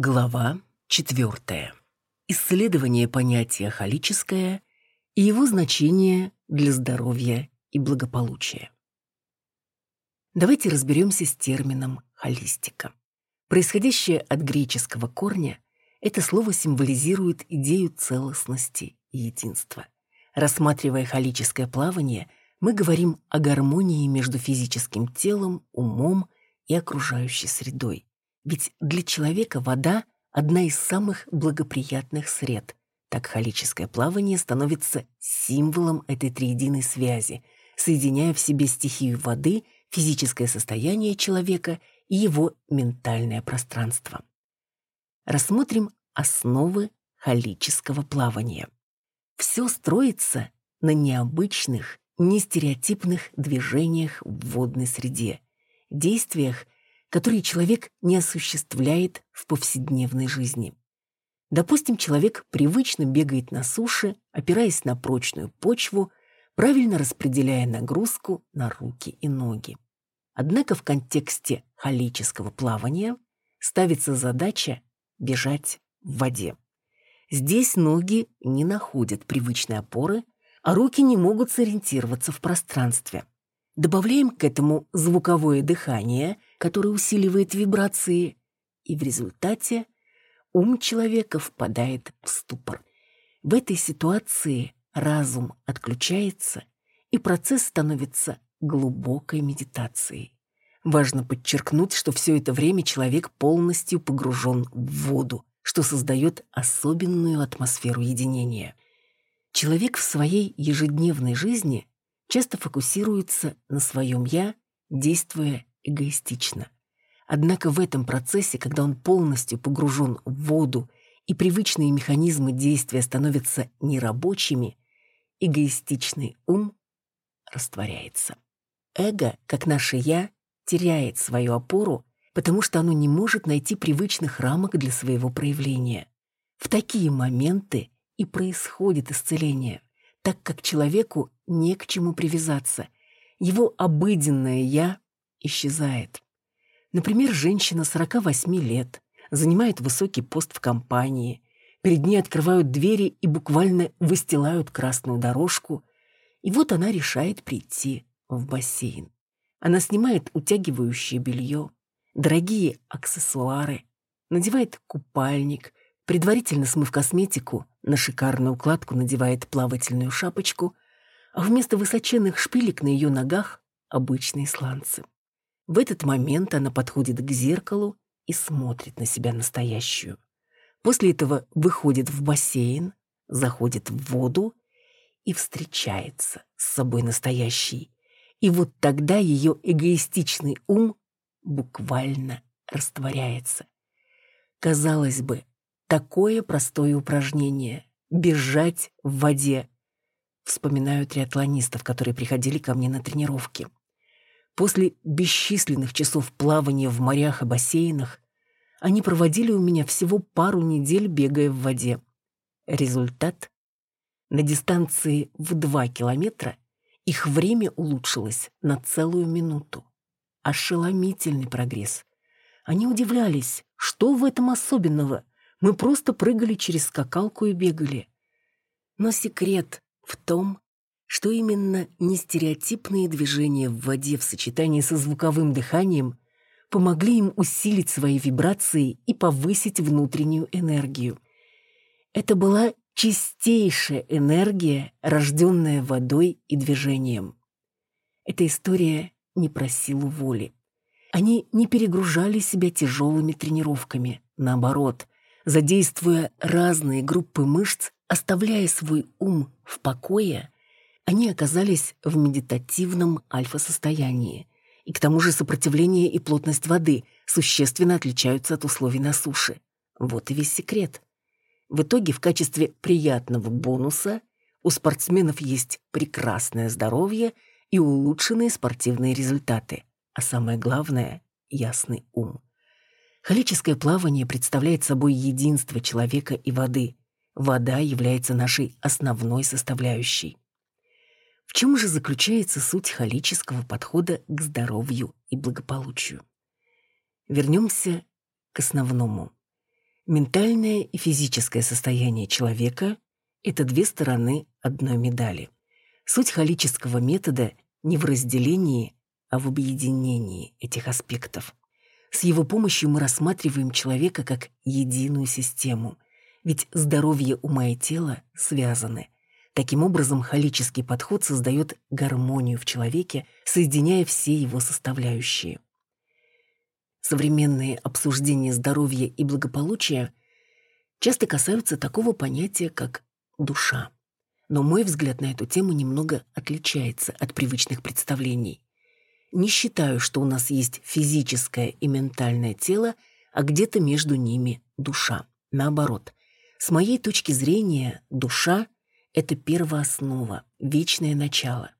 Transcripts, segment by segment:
Глава четвертая. Исследование понятия «холическое» и его значение для здоровья и благополучия. Давайте разберемся с термином «холистика». Происходящее от греческого корня, это слово символизирует идею целостности и единства. Рассматривая холическое плавание, мы говорим о гармонии между физическим телом, умом и окружающей средой. Ведь для человека вода – одна из самых благоприятных сред. Так халическое плавание становится символом этой триединой связи, соединяя в себе стихию воды, физическое состояние человека и его ментальное пространство. Рассмотрим основы халического плавания. Все строится на необычных, нестереотипных движениях в водной среде, действиях – которые человек не осуществляет в повседневной жизни. Допустим, человек привычно бегает на суше, опираясь на прочную почву, правильно распределяя нагрузку на руки и ноги. Однако в контексте холического плавания ставится задача бежать в воде. Здесь ноги не находят привычной опоры, а руки не могут сориентироваться в пространстве. Добавляем к этому звуковое дыхание – который усиливает вибрации, и в результате ум человека впадает в ступор. В этой ситуации разум отключается, и процесс становится глубокой медитацией. Важно подчеркнуть, что все это время человек полностью погружен в воду, что создает особенную атмосферу единения. Человек в своей ежедневной жизни часто фокусируется на своем «я», действуя эгоистично. Однако в этом процессе, когда он полностью погружен в воду и привычные механизмы действия становятся нерабочими, эгоистичный ум растворяется. Эго, как наше «я», теряет свою опору, потому что оно не может найти привычных рамок для своего проявления. В такие моменты и происходит исцеление, так как человеку не к чему привязаться. Его обыденное «я» исчезает. Например, женщина 48 лет занимает высокий пост в компании, перед ней открывают двери и буквально выстилают красную дорожку, и вот она решает прийти в бассейн. Она снимает утягивающее белье, дорогие аксессуары, надевает купальник, предварительно смыв косметику, на шикарную укладку надевает плавательную шапочку, а вместо высоченных шпилек на ее ногах обычные сланцы. В этот момент она подходит к зеркалу и смотрит на себя настоящую. После этого выходит в бассейн, заходит в воду и встречается с собой настоящей. И вот тогда ее эгоистичный ум буквально растворяется. Казалось бы, такое простое упражнение — бежать в воде. Вспоминаю триатлонистов, которые приходили ко мне на тренировки. После бесчисленных часов плавания в морях и бассейнах они проводили у меня всего пару недель, бегая в воде. Результат? На дистанции в два километра их время улучшилось на целую минуту. Ошеломительный прогресс. Они удивлялись, что в этом особенного. Мы просто прыгали через скакалку и бегали. Но секрет в том, что именно нестереотипные движения в воде в сочетании со звуковым дыханием помогли им усилить свои вибрации и повысить внутреннюю энергию. Это была чистейшая энергия, рожденная водой и движением. Эта история не про силу воли. Они не перегружали себя тяжелыми тренировками, наоборот, задействуя разные группы мышц, оставляя свой ум в покое – они оказались в медитативном альфа-состоянии. И к тому же сопротивление и плотность воды существенно отличаются от условий на суше. Вот и весь секрет. В итоге в качестве приятного бонуса у спортсменов есть прекрасное здоровье и улучшенные спортивные результаты. А самое главное – ясный ум. Халическое плавание представляет собой единство человека и воды. Вода является нашей основной составляющей. В чем же заключается суть холического подхода к здоровью и благополучию? Вернемся к основному. Ментальное и физическое состояние человека – это две стороны одной медали. Суть холического метода не в разделении, а в объединении этих аспектов. С его помощью мы рассматриваем человека как единую систему, ведь здоровье ума и тела связаны. Таким образом, холический подход создает гармонию в человеке, соединяя все его составляющие. Современные обсуждения здоровья и благополучия часто касаются такого понятия, как душа. Но мой взгляд на эту тему немного отличается от привычных представлений. Не считаю, что у нас есть физическое и ментальное тело, а где-то между ними душа. Наоборот, с моей точки зрения, душа — это первооснова, вечное начало.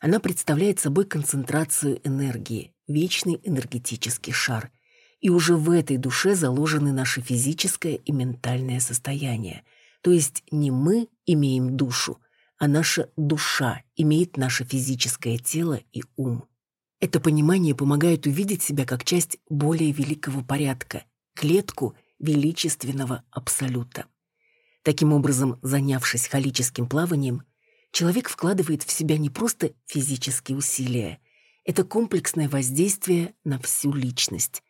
Она представляет собой концентрацию энергии, вечный энергетический шар. И уже в этой душе заложены наше физическое и ментальное состояние. То есть не мы имеем душу, а наша душа имеет наше физическое тело и ум. Это понимание помогает увидеть себя как часть более великого порядка, клетку величественного абсолюта. Таким образом, занявшись холическим плаванием, человек вкладывает в себя не просто физические усилия, это комплексное воздействие на всю личность.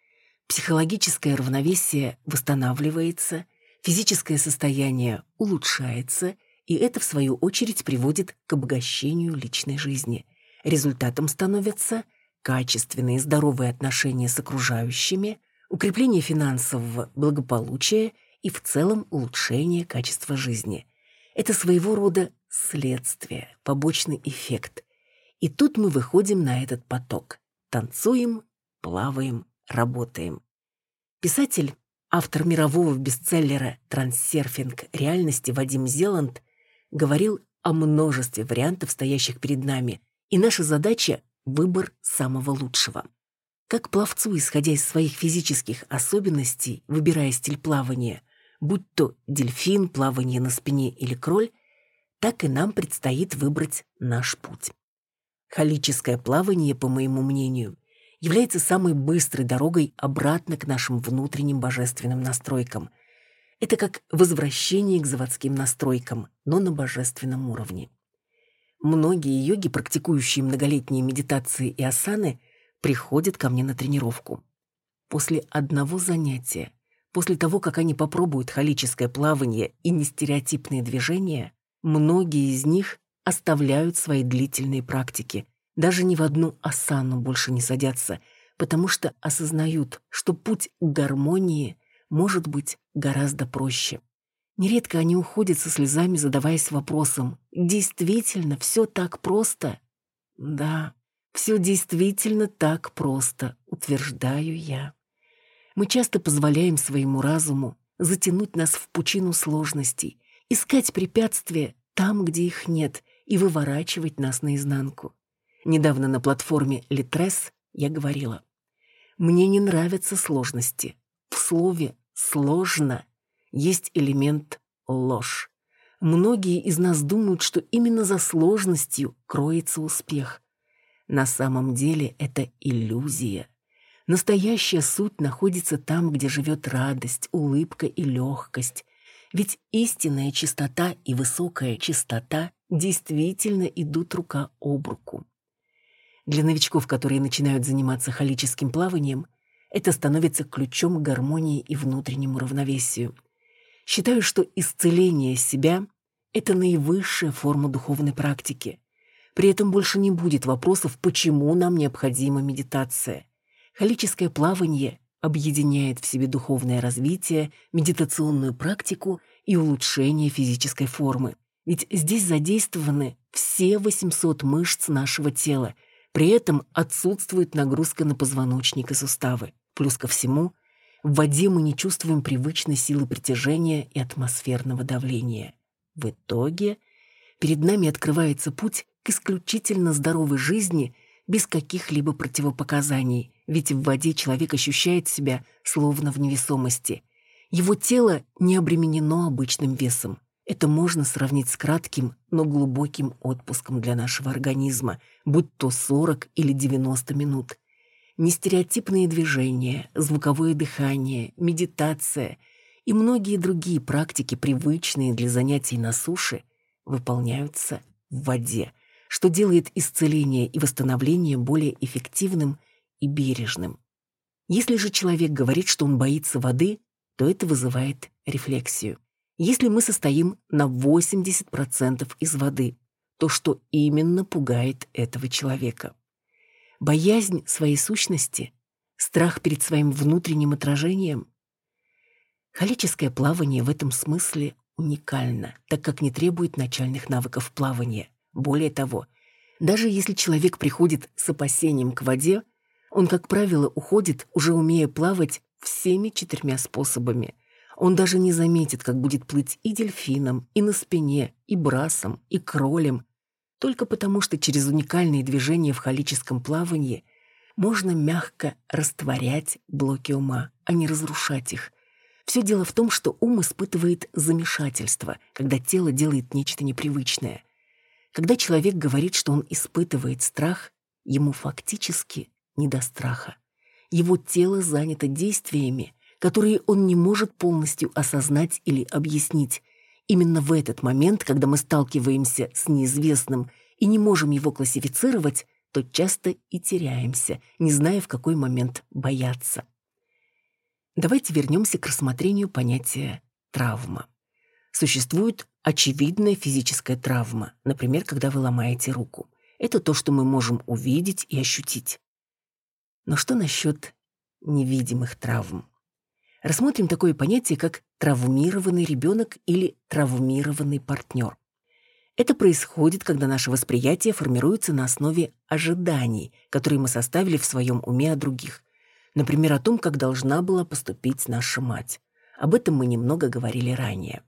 Психологическое равновесие восстанавливается, физическое состояние улучшается, и это, в свою очередь, приводит к обогащению личной жизни. Результатом становятся качественные здоровые отношения с окружающими, укрепление финансового благополучия и в целом улучшение качества жизни. Это своего рода следствие, побочный эффект. И тут мы выходим на этот поток. Танцуем, плаваем, работаем. Писатель, автор мирового бестселлера «Транссерфинг реальности» Вадим Зеланд говорил о множестве вариантов, стоящих перед нами, и наша задача выбор самого лучшего. Как пловцу, исходя из своих физических особенностей, выбирая стиль плавания, будь то дельфин, плавание на спине или кроль, так и нам предстоит выбрать наш путь. Холическое плавание, по моему мнению, является самой быстрой дорогой обратно к нашим внутренним божественным настройкам. Это как возвращение к заводским настройкам, но на божественном уровне. Многие йоги, практикующие многолетние медитации и асаны, приходят ко мне на тренировку. После одного занятия, после того, как они попробуют холическое плавание и нестереотипные движения, многие из них оставляют свои длительные практики, даже ни в одну асану больше не садятся, потому что осознают, что путь к гармонии может быть гораздо проще. Нередко они уходят со слезами, задаваясь вопросом, действительно все так просто? Да, все действительно так просто, утверждаю я. Мы часто позволяем своему разуму затянуть нас в пучину сложностей, искать препятствия там, где их нет, и выворачивать нас наизнанку. Недавно на платформе Литрес я говорила, «Мне не нравятся сложности. В слове «сложно» есть элемент ложь. Многие из нас думают, что именно за сложностью кроется успех. На самом деле это иллюзия. Настоящая суть находится там, где живет радость, улыбка и легкость. Ведь истинная чистота и высокая чистота действительно идут рука об руку. Для новичков, которые начинают заниматься холическим плаванием, это становится ключом к гармонии и внутреннему равновесию. Считаю, что исцеление себя – это наивысшая форма духовной практики. При этом больше не будет вопросов, почему нам необходима медитация. Холическое плавание объединяет в себе духовное развитие, медитационную практику и улучшение физической формы. Ведь здесь задействованы все 800 мышц нашего тела, при этом отсутствует нагрузка на позвоночник и суставы. Плюс ко всему, в воде мы не чувствуем привычной силы притяжения и атмосферного давления. В итоге перед нами открывается путь к исключительно здоровой жизни без каких-либо противопоказаний, ведь в воде человек ощущает себя словно в невесомости. Его тело не обременено обычным весом. Это можно сравнить с кратким, но глубоким отпуском для нашего организма, будь то 40 или 90 минут – Нестереотипные движения, звуковое дыхание, медитация и многие другие практики, привычные для занятий на суше, выполняются в воде, что делает исцеление и восстановление более эффективным и бережным. Если же человек говорит, что он боится воды, то это вызывает рефлексию. Если мы состоим на 80% из воды, то что именно пугает этого человека? Боязнь своей сущности? Страх перед своим внутренним отражением? Халическое плавание в этом смысле уникально, так как не требует начальных навыков плавания. Более того, даже если человек приходит с опасением к воде, он, как правило, уходит, уже умея плавать всеми четырьмя способами. Он даже не заметит, как будет плыть и дельфином, и на спине, и брасом, и кролем, только потому что через уникальные движения в халическом плавании можно мягко растворять блоки ума, а не разрушать их. Все дело в том, что ум испытывает замешательство, когда тело делает нечто непривычное. Когда человек говорит, что он испытывает страх, ему фактически не до страха. Его тело занято действиями, которые он не может полностью осознать или объяснить. Именно в этот момент, когда мы сталкиваемся с неизвестным и не можем его классифицировать, то часто и теряемся, не зная, в какой момент бояться. Давайте вернемся к рассмотрению понятия «травма». Существует очевидная физическая травма, например, когда вы ломаете руку. Это то, что мы можем увидеть и ощутить. Но что насчет невидимых травм? Рассмотрим такое понятие, как травмированный ребенок или травмированный партнер. Это происходит, когда наше восприятие формируется на основе ожиданий, которые мы составили в своем уме о других. Например, о том, как должна была поступить наша мать. Об этом мы немного говорили ранее.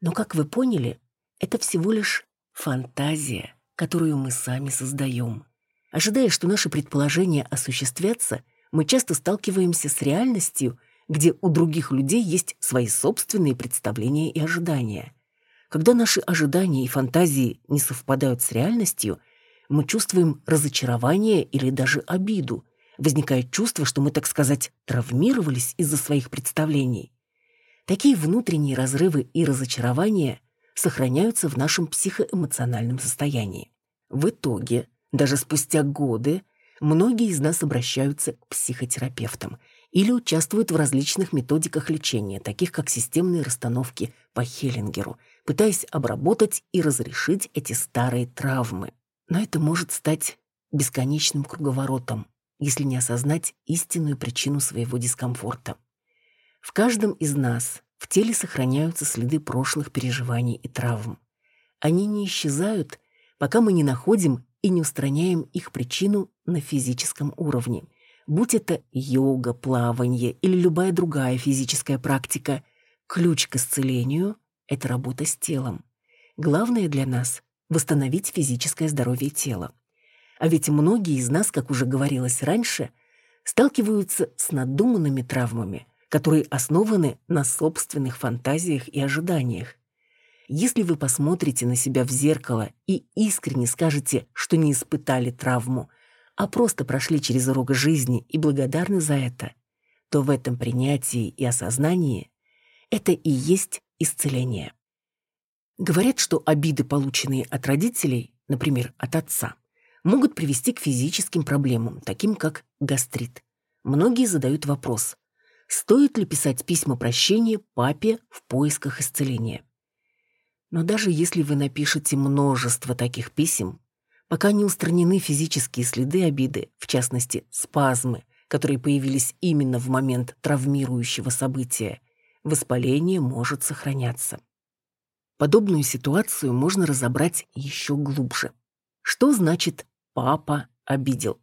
Но, как вы поняли, это всего лишь фантазия, которую мы сами создаем. Ожидая, что наши предположения осуществятся, мы часто сталкиваемся с реальностью, где у других людей есть свои собственные представления и ожидания. Когда наши ожидания и фантазии не совпадают с реальностью, мы чувствуем разочарование или даже обиду. Возникает чувство, что мы, так сказать, травмировались из-за своих представлений. Такие внутренние разрывы и разочарования сохраняются в нашем психоэмоциональном состоянии. В итоге даже спустя годы многие из нас обращаются к психотерапевтам или участвуют в различных методиках лечения, таких как системные расстановки по Хеллингеру, пытаясь обработать и разрешить эти старые травмы. Но это может стать бесконечным круговоротом, если не осознать истинную причину своего дискомфорта. В каждом из нас в теле сохраняются следы прошлых переживаний и травм. Они не исчезают, пока мы не находим и не устраняем их причину на физическом уровне. Будь это йога, плавание или любая другая физическая практика, ключ к исцелению – это работа с телом. Главное для нас – восстановить физическое здоровье тела. А ведь многие из нас, как уже говорилось раньше, сталкиваются с надуманными травмами, которые основаны на собственных фантазиях и ожиданиях. Если вы посмотрите на себя в зеркало и искренне скажете, что не испытали травму, а просто прошли через урок жизни и благодарны за это, то в этом принятии и осознании это и есть исцеление. Говорят, что обиды, полученные от родителей, например, от отца, могут привести к физическим проблемам, таким как гастрит. Многие задают вопрос, стоит ли писать письма прощения папе в поисках исцеления. Но даже если вы напишете множество таких писем, пока не устранены физические следы обиды, в частности, спазмы, которые появились именно в момент травмирующего события, воспаление может сохраняться. Подобную ситуацию можно разобрать еще глубже. Что значит «папа обидел»?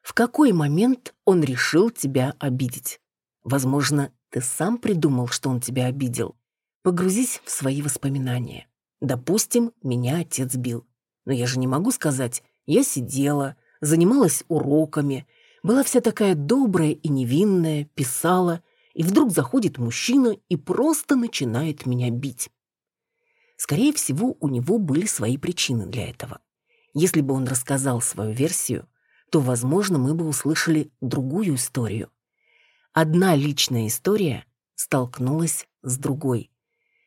В какой момент он решил тебя обидеть? Возможно, ты сам придумал, что он тебя обидел. Погрузись в свои воспоминания. Допустим, меня отец бил. Но я же не могу сказать, я сидела, занималась уроками, была вся такая добрая и невинная, писала, и вдруг заходит мужчина и просто начинает меня бить. Скорее всего, у него были свои причины для этого. Если бы он рассказал свою версию, то, возможно, мы бы услышали другую историю. Одна личная история столкнулась с другой.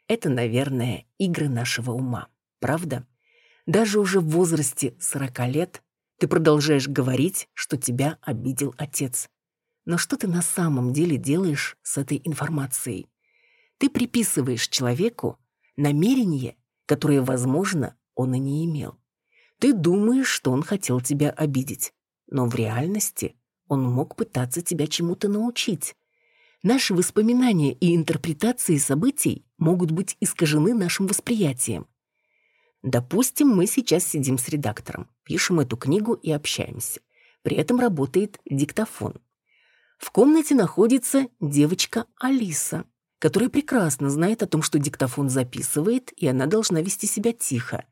Это, наверное, игры нашего ума, правда? Даже уже в возрасте 40 лет ты продолжаешь говорить, что тебя обидел отец. Но что ты на самом деле делаешь с этой информацией? Ты приписываешь человеку намерение, которое, возможно, он и не имел. Ты думаешь, что он хотел тебя обидеть, но в реальности он мог пытаться тебя чему-то научить. Наши воспоминания и интерпретации событий могут быть искажены нашим восприятием. Допустим, мы сейчас сидим с редактором, пишем эту книгу и общаемся. При этом работает диктофон. В комнате находится девочка Алиса, которая прекрасно знает о том, что диктофон записывает, и она должна вести себя тихо.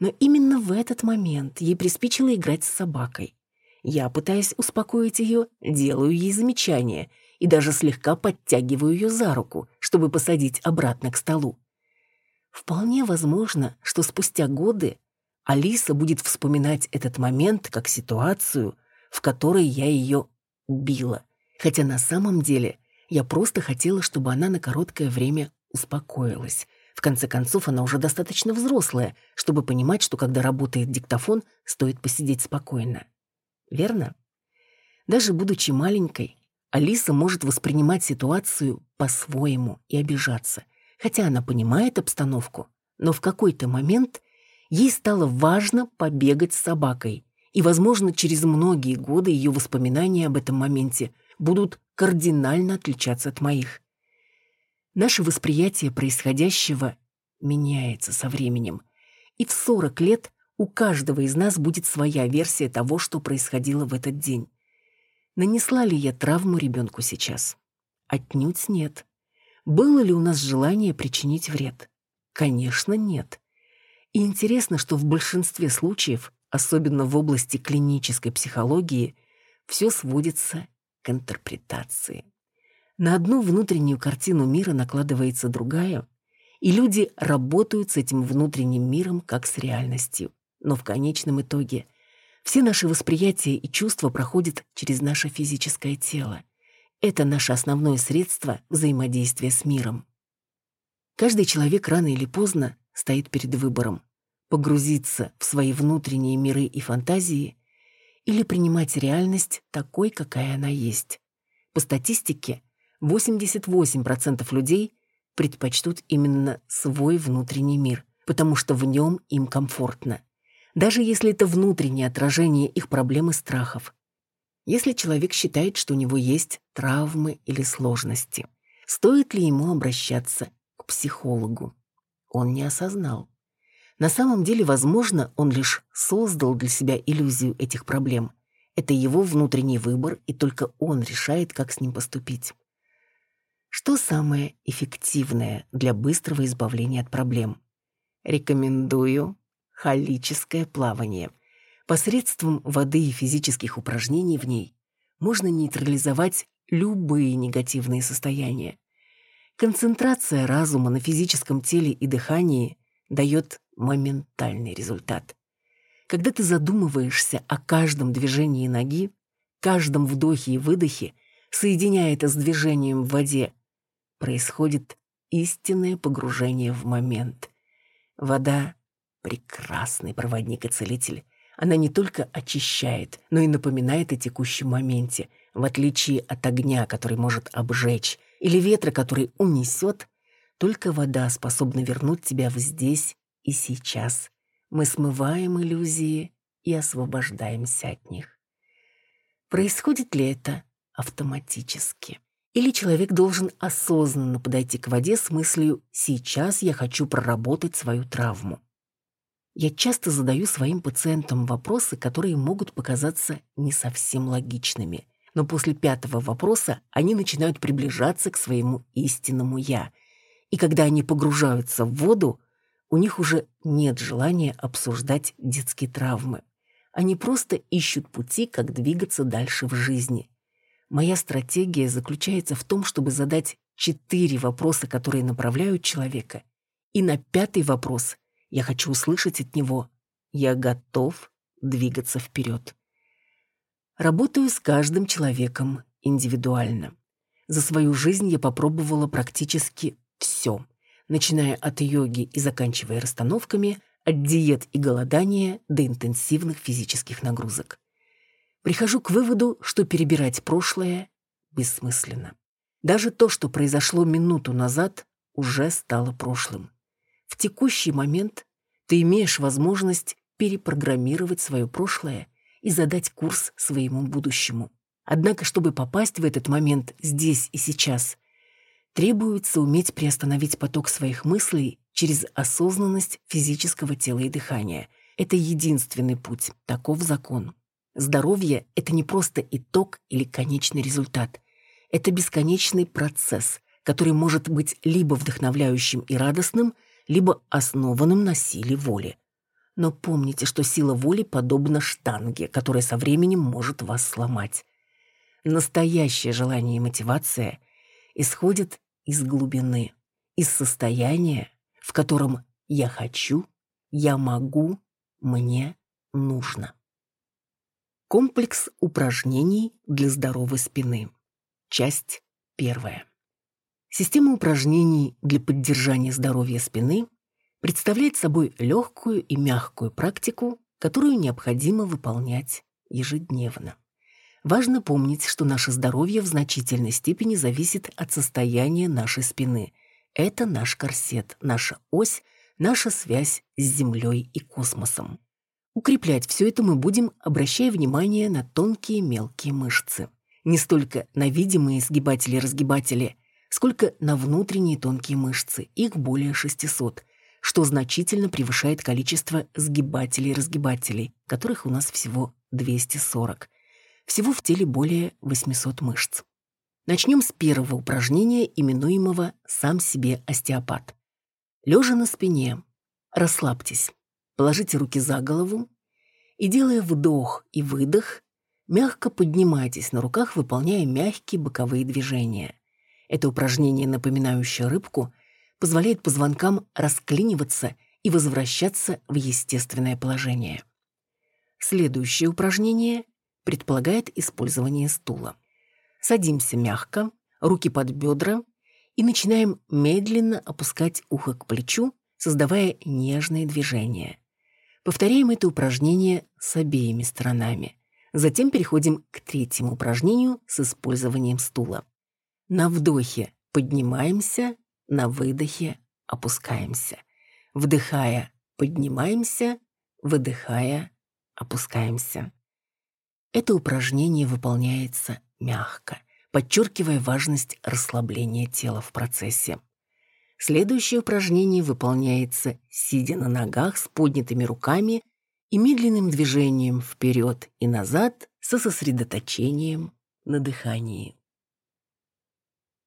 Но именно в этот момент ей приспичило играть с собакой. Я, пытаясь успокоить ее, делаю ей замечание и даже слегка подтягиваю ее за руку, чтобы посадить обратно к столу. Вполне возможно, что спустя годы Алиса будет вспоминать этот момент как ситуацию, в которой я ее убила. Хотя на самом деле я просто хотела, чтобы она на короткое время успокоилась. В конце концов, она уже достаточно взрослая, чтобы понимать, что когда работает диктофон, стоит посидеть спокойно. Верно? Даже будучи маленькой, Алиса может воспринимать ситуацию по-своему и обижаться. Хотя она понимает обстановку, но в какой-то момент ей стало важно побегать с собакой. И, возможно, через многие годы ее воспоминания об этом моменте будут кардинально отличаться от моих. Наше восприятие происходящего меняется со временем. И в 40 лет у каждого из нас будет своя версия того, что происходило в этот день. Нанесла ли я травму ребенку сейчас? Отнюдь нет. Было ли у нас желание причинить вред? Конечно, нет. И интересно, что в большинстве случаев, особенно в области клинической психологии, все сводится к интерпретации. На одну внутреннюю картину мира накладывается другая, и люди работают с этим внутренним миром как с реальностью. Но в конечном итоге все наши восприятия и чувства проходят через наше физическое тело. Это наше основное средство взаимодействия с миром. Каждый человек рано или поздно стоит перед выбором погрузиться в свои внутренние миры и фантазии или принимать реальность такой, какая она есть. По статистике, 88% людей предпочтут именно свой внутренний мир, потому что в нем им комфортно. Даже если это внутреннее отражение их проблем и страхов. Если человек считает, что у него есть травмы или сложности, стоит ли ему обращаться к психологу? Он не осознал. На самом деле, возможно, он лишь создал для себя иллюзию этих проблем. Это его внутренний выбор, и только он решает, как с ним поступить. Что самое эффективное для быстрого избавления от проблем? Рекомендую холическое плавание. Посредством воды и физических упражнений в ней можно нейтрализовать любые негативные состояния. Концентрация разума на физическом теле и дыхании дает моментальный результат. Когда ты задумываешься о каждом движении ноги, каждом вдохе и выдохе, соединяя это с движением в воде, происходит истинное погружение в момент. Вода — прекрасный проводник и целитель. Она не только очищает, но и напоминает о текущем моменте, в отличие от огня, который может обжечь, или ветра, который унесет, только вода способна вернуть тебя в здесь и сейчас. Мы смываем иллюзии и освобождаемся от них. Происходит ли это автоматически? Или человек должен осознанно подойти к воде с мыслью «сейчас я хочу проработать свою травму». Я часто задаю своим пациентам вопросы, которые могут показаться не совсем логичными. Но после пятого вопроса они начинают приближаться к своему истинному «я». И когда они погружаются в воду, у них уже нет желания обсуждать детские травмы. Они просто ищут пути, как двигаться дальше в жизни. Моя стратегия заключается в том, чтобы задать четыре вопроса, которые направляют человека. И на пятый вопрос я хочу услышать от него «Я готов двигаться вперед». Работаю с каждым человеком индивидуально. За свою жизнь я попробовала практически Все, начиная от йоги и заканчивая расстановками, от диет и голодания до интенсивных физических нагрузок. Прихожу к выводу, что перебирать прошлое бессмысленно. Даже то, что произошло минуту назад, уже стало прошлым. В текущий момент ты имеешь возможность перепрограммировать свое прошлое и задать курс своему будущему. Однако, чтобы попасть в этот момент здесь и сейчас, требуется уметь приостановить поток своих мыслей через осознанность физического тела и дыхания. Это единственный путь, таков закон. Здоровье – это не просто итог или конечный результат. Это бесконечный процесс, который может быть либо вдохновляющим и радостным, либо основанным на силе воли. Но помните, что сила воли подобна штанге, которая со временем может вас сломать. Настоящее желание и мотивация исходят из глубины, из состояния, в котором я хочу, я могу, мне нужно. Комплекс упражнений для здоровой спины. Часть первая. Система упражнений для поддержания здоровья спины представляет собой легкую и мягкую практику, которую необходимо выполнять ежедневно. Важно помнить, что наше здоровье в значительной степени зависит от состояния нашей спины. Это наш корсет, наша ось, наша связь с Землей и космосом. Укреплять все это мы будем, обращая внимание на тонкие мелкие мышцы. Не столько на видимые сгибатели-разгибатели, сколько на внутренние тонкие мышцы, их более 600, что значительно превышает количество сгибателей-разгибателей, которых у нас всего 240. Всего в теле более 800 мышц. Начнем с первого упражнения, именуемого «сам себе остеопат». Лежа на спине, расслабьтесь. Положите руки за голову и, делая вдох и выдох, мягко поднимайтесь на руках, выполняя мягкие боковые движения. Это упражнение, напоминающее рыбку, позволяет позвонкам расклиниваться и возвращаться в естественное положение. Следующее упражнение предполагает использование стула. Садимся мягко, руки под бедра и начинаем медленно опускать ухо к плечу, создавая нежные движения. Повторяем это упражнение с обеими сторонами. Затем переходим к третьему упражнению с использованием стула. На вдохе поднимаемся, на выдохе опускаемся. Вдыхая, поднимаемся, выдыхая, опускаемся. Это упражнение выполняется мягко, подчеркивая важность расслабления тела в процессе. Следующее упражнение выполняется сидя на ногах с поднятыми руками и медленным движением вперед и назад со сосредоточением на дыхании.